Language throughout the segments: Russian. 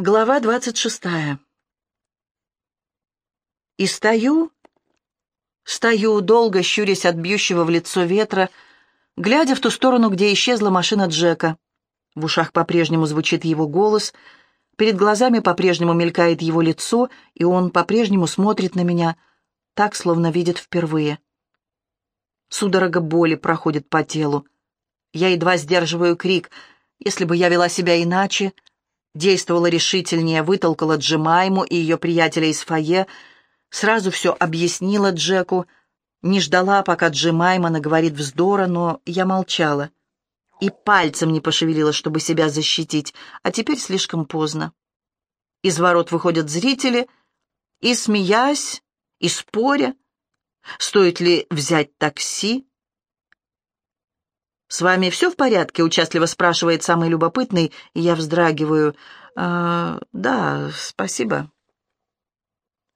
Глава двадцать шестая. И стою, стою, долго щурясь от бьющего в лицо ветра, глядя в ту сторону, где исчезла машина Джека. В ушах по-прежнему звучит его голос, перед глазами по-прежнему мелькает его лицо, и он по-прежнему смотрит на меня, так, словно видит впервые. Судорога боли проходит по телу. Я едва сдерживаю крик. Если бы я вела себя иначе, действовала решительнее, вытолкала Джемайму и ее приятеля из фойе, сразу все объяснила Джеку, не ждала, пока Джемайма наговорит вздора, но я молчала. И пальцем не пошевелила, чтобы себя защитить, а теперь слишком поздно. Из ворот выходят зрители, и, смеясь, и споря, стоит ли взять такси, «С вами все в порядке?» — участливо спрашивает самый любопытный, и я вздрагиваю. «А, «Да, спасибо».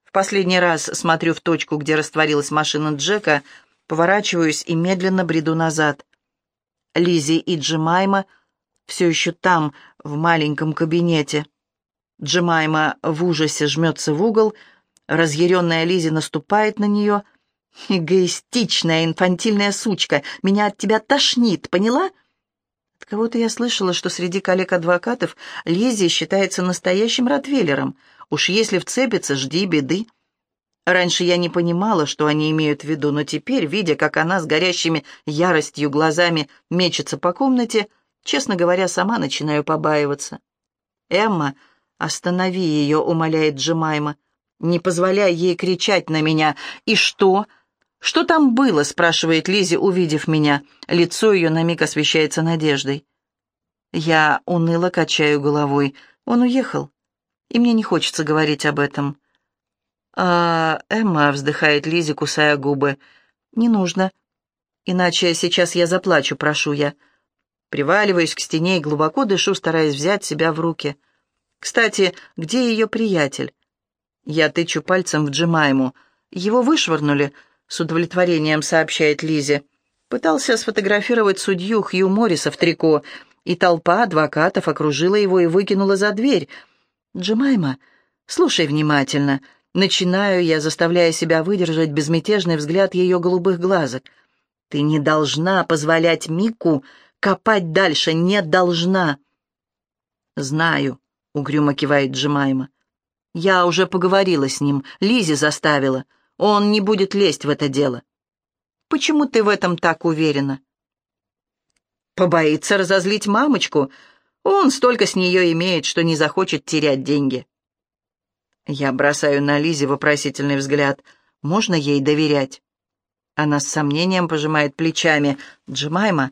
В последний раз смотрю в точку, где растворилась машина Джека, поворачиваюсь и медленно бреду назад. Лизи и Джемайма все еще там, в маленьком кабинете. Джемайма в ужасе жмется в угол, разъяренная Лизи наступает на нее, «Эгоистичная, инфантильная сучка! Меня от тебя тошнит, поняла?» От кого-то я слышала, что среди коллег-адвокатов Лиззи считается настоящим ротвейлером. Уж если вцепится, жди беды. Раньше я не понимала, что они имеют в виду, но теперь, видя, как она с горящими яростью глазами мечется по комнате, честно говоря, сама начинаю побаиваться. «Эмма, останови ее», — умоляет Джемайма. «Не позволяй ей кричать на меня. И что?» «Что там было?» — спрашивает Лизи, увидев меня. Лицо ее на миг освещается надеждой. Я уныло качаю головой. Он уехал, и мне не хочется говорить об этом. «А, Эмма», — вздыхает Лизи, кусая губы, — «не нужно. Иначе сейчас я заплачу, прошу я». Приваливаюсь к стене и глубоко дышу, стараясь взять себя в руки. «Кстати, где ее приятель?» Я тычу пальцем в Джимайму. «Его вышвырнули», с удовлетворением сообщает Лизе. Пытался сфотографировать судью Хью Морриса в трико, и толпа адвокатов окружила его и выкинула за дверь. «Джемайма, слушай внимательно». Начинаю я, заставляя себя выдержать безмятежный взгляд ее голубых глазок. «Ты не должна позволять Мику копать дальше, не должна!» «Знаю», — угрюмо кивает Джемайма. «Я уже поговорила с ним, Лизи заставила. Он не будет лезть в это дело. Почему ты в этом так уверена? Побоится разозлить мамочку. Он столько с нее имеет, что не захочет терять деньги. Я бросаю на Лизе вопросительный взгляд. Можно ей доверять? Она с сомнением пожимает плечами. «Джемайма,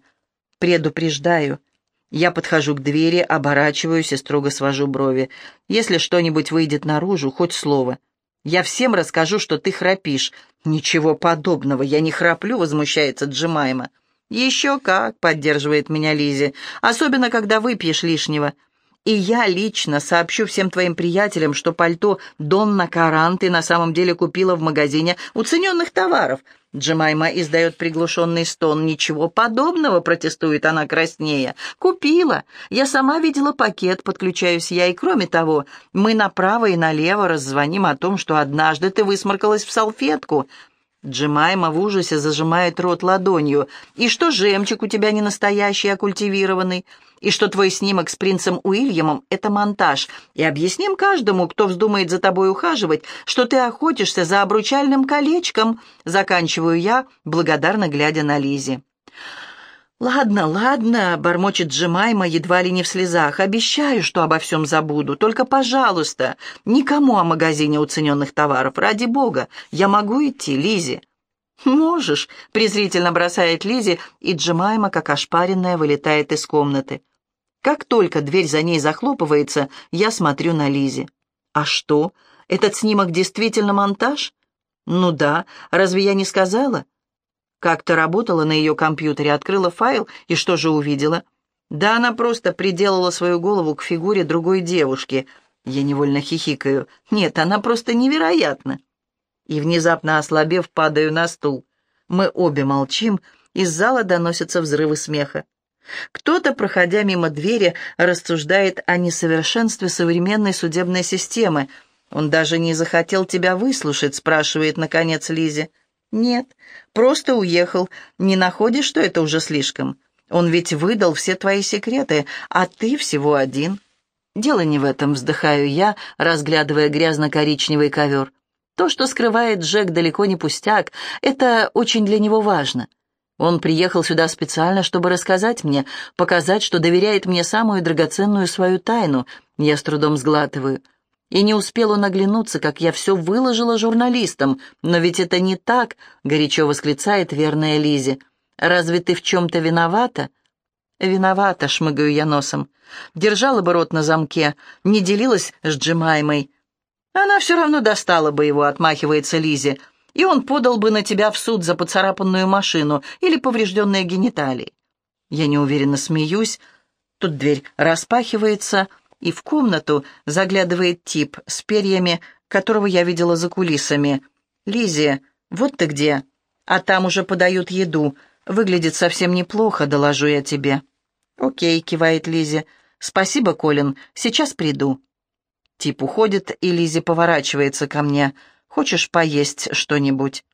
предупреждаю». Я подхожу к двери, оборачиваюсь и строго свожу брови. Если что-нибудь выйдет наружу, хоть слово — я всем расскажу, что ты храпишь». «Ничего подобного, я не храплю», — возмущается Джимайма. «Еще как», — поддерживает меня Лизи, «особенно, когда выпьешь лишнего. И я лично сообщу всем твоим приятелям, что пальто Донна Каран ты на самом деле купила в магазине уцененных товаров». Джемайма издает приглушенный стон. «Ничего подобного», — протестует она краснее. «Купила. Я сама видела пакет, подключаюсь я. И кроме того, мы направо и налево раззвоним о том, что однажды ты высморкалась в салфетку. Джемайма в ужасе зажимает рот ладонью. «И что жемчуг у тебя не настоящий, а культивированный? И что твой снимок с принцем Уильямом — это монтаж? И объясним каждому, кто вздумает за тобой ухаживать, что ты охотишься за обручальным колечком», — заканчиваю я, благодарно глядя на Лизи. «Ладно, ладно», — бормочет Джемайма едва ли не в слезах. «Обещаю, что обо всем забуду. Только, пожалуйста, никому о магазине уцененных товаров. Ради бога, я могу идти, Лизи?» «Можешь», — презрительно бросает Лизи, и Джемайма, как ошпаренная, вылетает из комнаты. Как только дверь за ней захлопывается, я смотрю на Лизи. «А что? Этот снимок действительно монтаж?» «Ну да, разве я не сказала?» Как-то работала на ее компьютере, открыла файл и что же увидела? Да она просто приделала свою голову к фигуре другой девушки. Я невольно хихикаю. Нет, она просто невероятна. И внезапно ослабев, падаю на стул. Мы обе молчим, из зала доносятся взрывы смеха. Кто-то, проходя мимо двери, рассуждает о несовершенстве современной судебной системы. Он даже не захотел тебя выслушать, спрашивает, наконец, Лизе. Нет, просто уехал. Не находишь, что это уже слишком? Он ведь выдал все твои секреты, а ты всего один. Дело не в этом, вздыхаю я, разглядывая грязно-коричневый ковер. То, что скрывает Джек, далеко не пустяк. Это очень для него важно. Он приехал сюда специально, чтобы рассказать мне, показать, что доверяет мне самую драгоценную свою тайну. Я с трудом сглатываю. И не успел он оглянуться, как я все выложила журналистам. Но ведь это не так, — горячо восклицает верная Лизи. Разве ты в чем-то виновата? Виновата, шмыгаю я носом. Держала бы рот на замке, не делилась с Джемаймой. Она все равно достала бы его, отмахивается Лизи и он подал бы на тебя в суд за поцарапанную машину или поврежденные гениталии. Я неуверенно смеюсь. Тут дверь распахивается, и в комнату заглядывает тип с перьями, которого я видела за кулисами. Лизи, вот ты где. А там уже подают еду. Выглядит совсем неплохо, доложу я тебе». «Окей», — кивает Лизи. «Спасибо, Колин. Сейчас приду». Тип уходит, и Лизи поворачивается ко мне — Хочешь поесть что-нибудь?»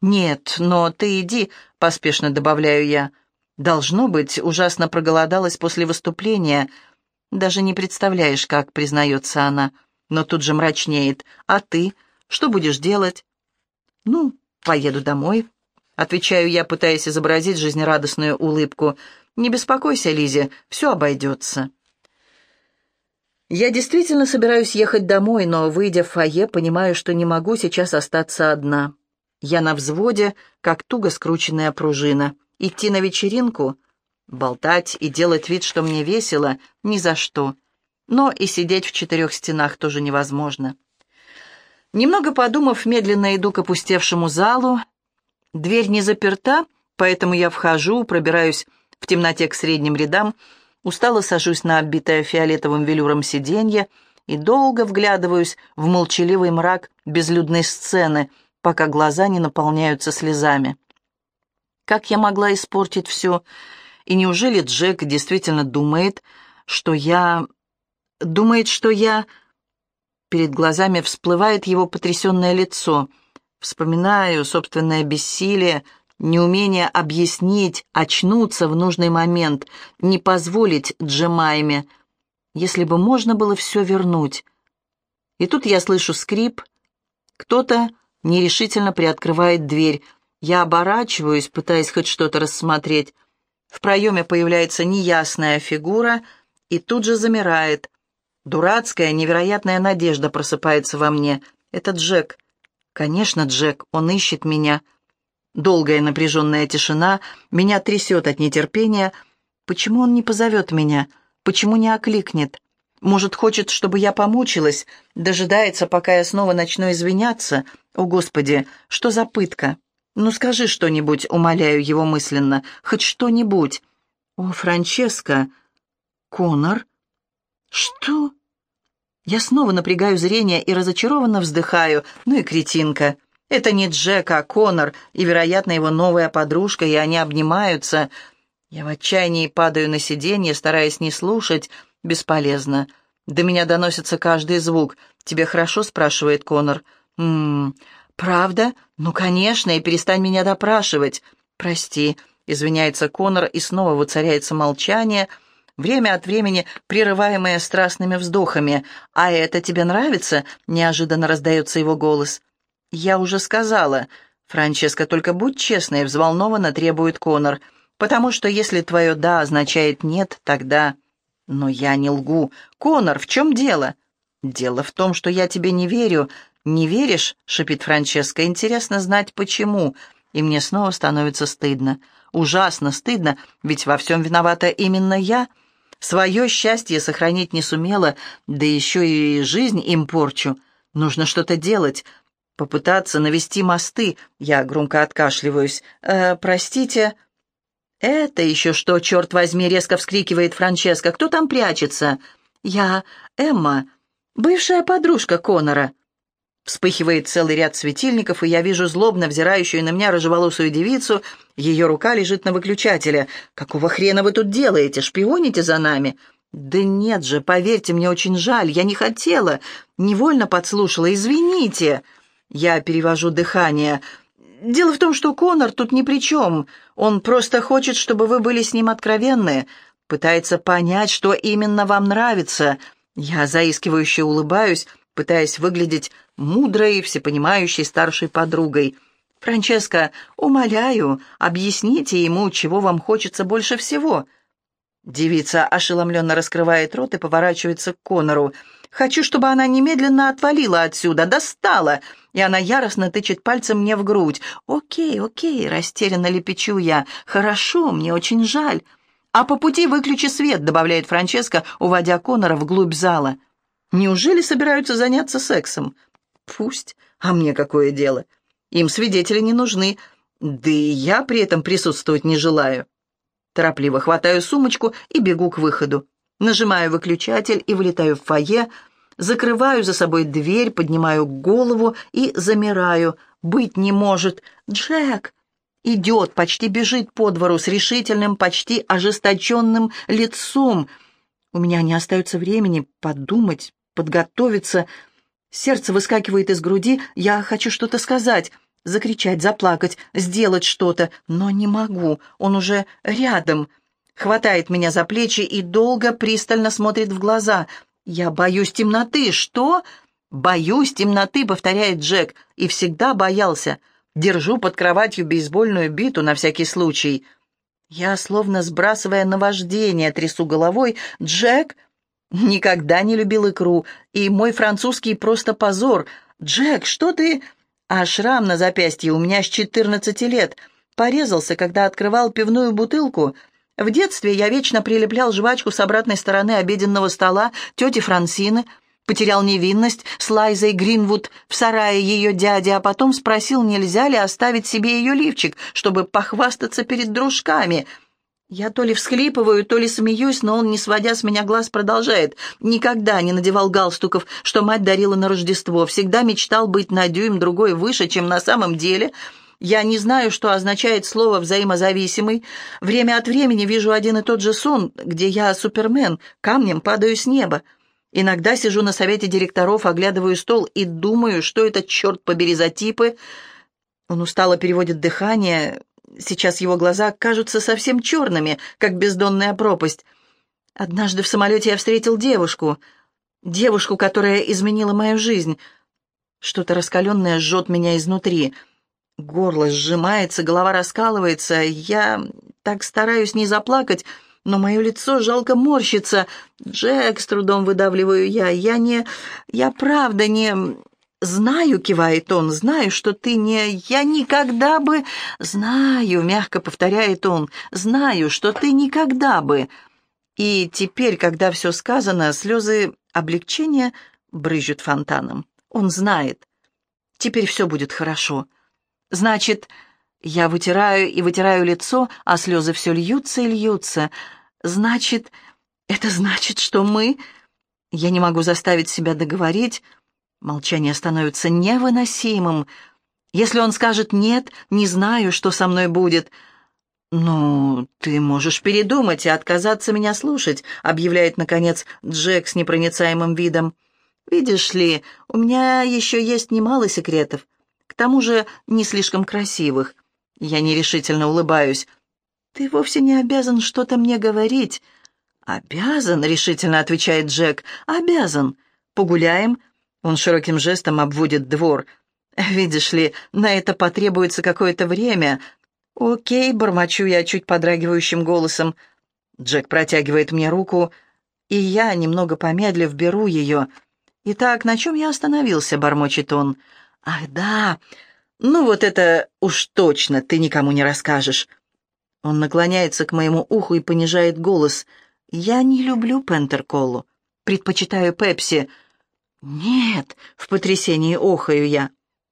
«Нет, но ты иди», — поспешно добавляю я. «Должно быть, ужасно проголодалась после выступления. Даже не представляешь, как, признается она, но тут же мрачнеет. А ты? Что будешь делать?» «Ну, поеду домой», — отвечаю я, пытаясь изобразить жизнерадостную улыбку. «Не беспокойся, Лизе, все обойдется». Я действительно собираюсь ехать домой, но, выйдя в фойе, понимаю, что не могу сейчас остаться одна. Я на взводе, как туго скрученная пружина. Идти на вечеринку, болтать и делать вид, что мне весело, ни за что. Но и сидеть в четырех стенах тоже невозможно. Немного подумав, медленно иду к опустевшему залу. Дверь не заперта, поэтому я вхожу, пробираюсь в темноте к средним рядам, Устало сажусь на оббитое фиолетовым велюром сиденье и долго вглядываюсь в молчаливый мрак безлюдной сцены, пока глаза не наполняются слезами. Как я могла испортить все? И неужели Джек действительно думает, что я... Думает, что я... Перед глазами всплывает его потрясенное лицо. Вспоминаю собственное бессилие, неумение объяснить, очнуться в нужный момент, не позволить Джемайме, если бы можно было все вернуть. И тут я слышу скрип. Кто-то нерешительно приоткрывает дверь. Я оборачиваюсь, пытаясь хоть что-то рассмотреть. В проеме появляется неясная фигура и тут же замирает. Дурацкая, невероятная надежда просыпается во мне. Это Джек. Конечно, Джек, он ищет меня. Долгая напряженная тишина, меня трясет от нетерпения. Почему он не позовет меня? Почему не окликнет? Может, хочет, чтобы я помучилась, дожидается, пока я снова начну извиняться? О, Господи, что за пытка? Ну, скажи что-нибудь, умоляю его мысленно, хоть что-нибудь. О, Франческо! Конор? Что? Я снова напрягаю зрение и разочарованно вздыхаю. Ну и кретинка. Это не Джек, а Конор, и, вероятно, его новая подружка, и они обнимаются. Я в отчаянии падаю на сиденье, стараясь не слушать. Бесполезно. До меня доносится каждый звук. «Тебе хорошо?» — спрашивает Конор. «Ммм, правда? Ну, конечно, и перестань меня допрашивать. Прости», — извиняется Конор, и снова воцаряется молчание, время от времени прерываемое страстными вздохами. «А это тебе нравится?» — неожиданно раздается его голос. «Я уже сказала. Франческа, только будь честной, взволнованно требует Конор. Потому что если твое «да» означает «нет», тогда...» «Но я не лгу. Конор, в чем дело?» «Дело в том, что я тебе не верю». «Не веришь?» — шипит Франческа. «Интересно знать, почему». И мне снова становится стыдно. Ужасно стыдно, ведь во всем виновата именно я. Свое счастье сохранить не сумела, да еще и жизнь им порчу. Нужно что-то делать, попытаться навести мосты. Я громко откашливаюсь. «Э, простите». «Это еще что, черт возьми!» — резко вскрикивает Франческа. «Кто там прячется?» «Я Эмма, бывшая подружка Конора». Вспыхивает целый ряд светильников, и я вижу злобно взирающую на меня рыжеволосую девицу. Ее рука лежит на выключателе. «Какого хрена вы тут делаете? Шпионите за нами?» «Да нет же, поверьте, мне очень жаль. Я не хотела. Невольно подслушала. Извините». Я перевожу дыхание. «Дело в том, что Конор тут ни при чем. Он просто хочет, чтобы вы были с ним откровенны. Пытается понять, что именно вам нравится». Я заискивающе улыбаюсь, пытаясь выглядеть мудрой, всепонимающей старшей подругой. «Франческо, умоляю, объясните ему, чего вам хочется больше всего». Девица ошеломленно раскрывает рот и поворачивается к Конору. «Хочу, чтобы она немедленно отвалила отсюда, достала!» И она яростно тычет пальцем мне в грудь. «Окей, окей», — растерянно лепечу я. «Хорошо, мне очень жаль». «А по пути выключи свет», — добавляет Франческа, уводя Конора вглубь зала. «Неужели собираются заняться сексом?» «Пусть. А мне какое дело? Им свидетели не нужны. Да и я при этом присутствовать не желаю». Торопливо хватаю сумочку и бегу к выходу. Нажимаю выключатель и вылетаю в фойе, закрываю за собой дверь, поднимаю голову и замираю. «Быть не может! Джек!» Идет, почти бежит по двору с решительным, почти ожесточенным лицом. У меня не остается времени подумать, подготовиться. Сердце выскакивает из груди, я хочу что-то сказать, закричать, заплакать, сделать что-то, но не могу, он уже рядом. Хватает меня за плечи и долго, пристально смотрит в глаза. «Я боюсь темноты, что?» «Боюсь темноты», — повторяет Джек, и всегда боялся. Держу под кроватью бейсбольную биту на всякий случай. Я, словно сбрасывая наваждение, трясу головой. «Джек!» Никогда не любил икру, и мой французский просто позор. «Джек, что ты...» А шрам на запястье у меня с четырнадцати лет. Порезался, когда открывал пивную бутылку. В детстве я вечно прилеплял жвачку с обратной стороны обеденного стола тети Франсины — потерял невинность с Лайзой Гринвуд в сарае ее дяди, а потом спросил, нельзя ли оставить себе ее лифчик, чтобы похвастаться перед дружками. Я то ли всхлипываю, то ли смеюсь, но он, не сводя с меня глаз, продолжает. Никогда не надевал галстуков, что мать дарила на Рождество. Всегда мечтал быть на дюйм другой выше, чем на самом деле. Я не знаю, что означает слово «взаимозависимый». Время от времени вижу один и тот же сон, где я супермен, камнем падаю с неба. Иногда сижу на совете директоров, оглядываю стол и думаю, что это, черт побери, за типы. Он устало переводит дыхание. Сейчас его глаза кажутся совсем черными, как бездонная пропасть. Однажды в самолете я встретил девушку. Девушку, которая изменила мою жизнь. Что-то раскаленное жжет меня изнутри. Горло сжимается, голова раскалывается. Я так стараюсь не заплакать, но мое лицо жалко морщится. «Джек», — с трудом выдавливаю я, — «я не... я правда не...» «Знаю», — кивает он, — «знаю, что ты не... Я никогда бы...» «Знаю», — мягко повторяет он, — «знаю, что ты никогда бы...» И теперь, когда все сказано, слезы облегчения брызжут фонтаном. Он знает. Теперь все будет хорошо. Значит, я вытираю и вытираю лицо, а слезы все льются и льются. Значит, это значит, что мы... Я не могу заставить себя договорить. Молчание становится невыносимым. Если он скажет «нет», не знаю, что со мной будет. «Ну, ты можешь передумать и отказаться меня слушать», — объявляет, наконец, Джек с непроницаемым видом. «Видишь ли, у меня еще есть немало секретов, к тому же не слишком красивых. Я нерешительно улыбаюсь. «Ты вовсе не обязан что-то мне говорить». «Обязан», — решительно отвечает Джек. «Обязан. Погуляем?» Он широким жестом обводит двор. «Видишь ли, на это потребуется какое-то время». «Окей», — бормочу я чуть подрагивающим голосом. Джек протягивает мне руку, и я, немного помедлив, беру ее. «Итак, на чем я остановился?» — бормочет он. «Ах, да, «Ну вот это уж точно ты никому не расскажешь». Он наклоняется к моему уху и понижает голос. «Я не люблю Пентерколу. Предпочитаю Пепси». «Нет», — в потрясении охаю я.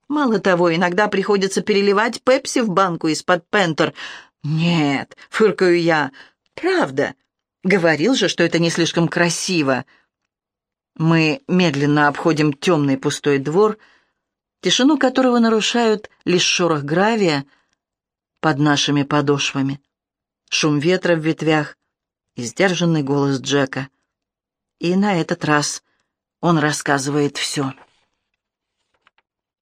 «Мало того, иногда приходится переливать Пепси в банку из-под Пентер». «Нет», — фыркаю я. «Правда. Говорил же, что это не слишком красиво». Мы медленно обходим темный пустой двор, — тишину которого нарушают лишь шорох гравия под нашими подошвами, шум ветра в ветвях и сдержанный голос Джека. И на этот раз он рассказывает все.